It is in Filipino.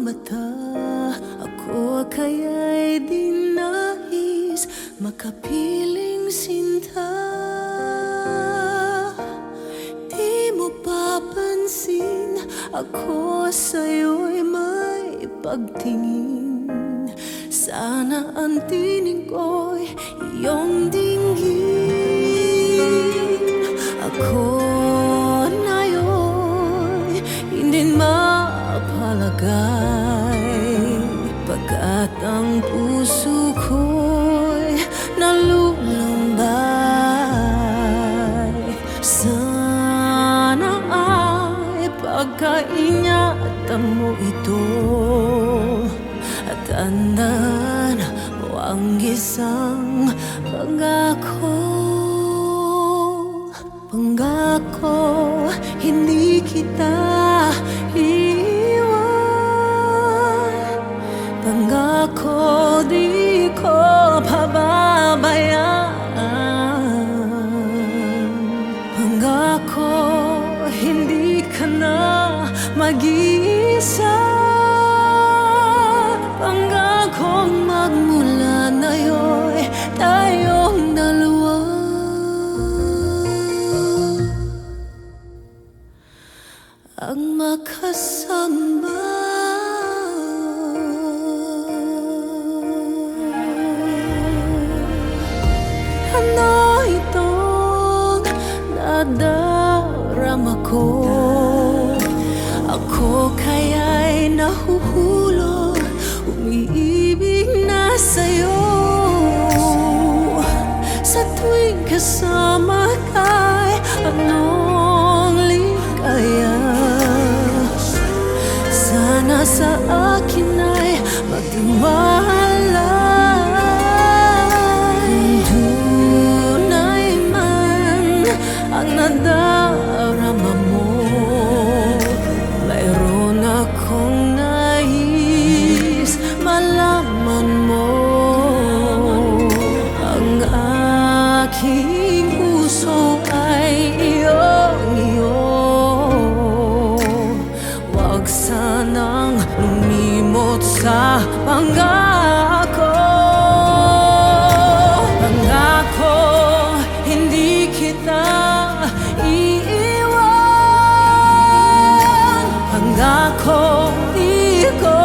mata. Ako kaya'y di nais Makapiling sinta. Di mo papansin Ako sa'yo'y may pagtingin. Sana ang tinig ko'y iyong dinggin pagkaingatan mo ito. At tandaan mo ang isang pangako. Pangako, hindi kita iiwan. Pangako, di ko pababayaan. Pangako, hindi ka na mag-iisa. Pangako, magmula na yo'y tayong dalawa. Ang makasama Ano itong nadarama ko? Ako kaya'y nahuhulog aking puso ay iyong iyo Huwag sanang lumimot sa pangako. Pangako, hindi kita iiwan. Pangako, di ko